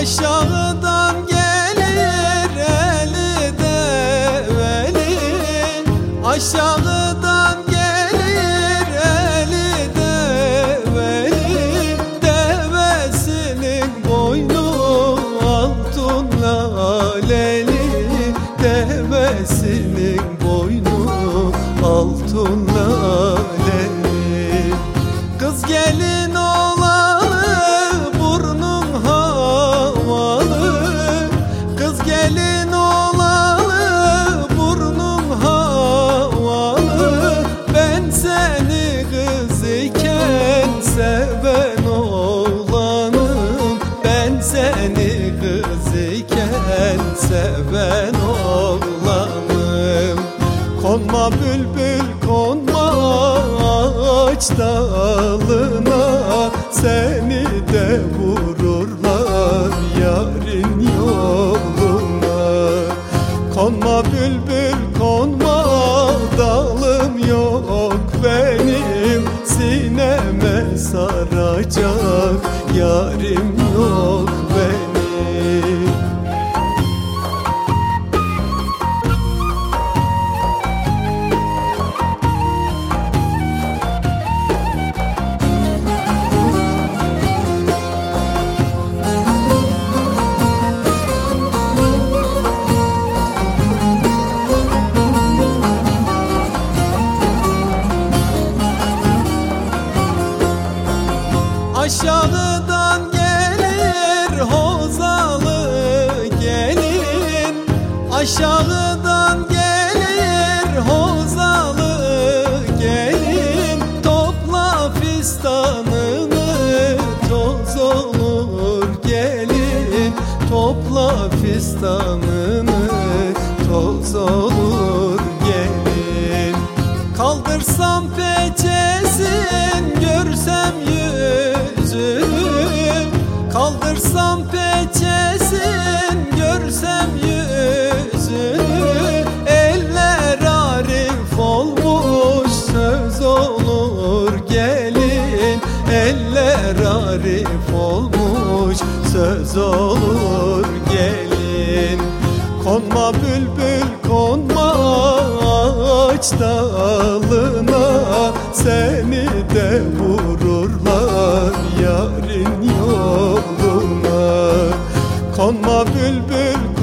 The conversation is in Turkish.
Aşağıdan gelir eli de veli. Aşağıdan gelir eli de veli. Devesinin boynu altın laleli Devesinin boynu altın laleli Kız gelin olan ağaç dalına Seni de vururlar yarın yoluna. Konma bülbül konma dalım yok benim. Sineme saracak yarim yok Aşağıdan gelir hozalı gelin Aşağıdan gelir hozalı gelin Topla fistanını toz olur gelin Topla fistanını Eller arif olmuş söz olur gelin. Konma bülbül konma ağaç dalına Seni de vururlar yarın yoluna. Konma bülbül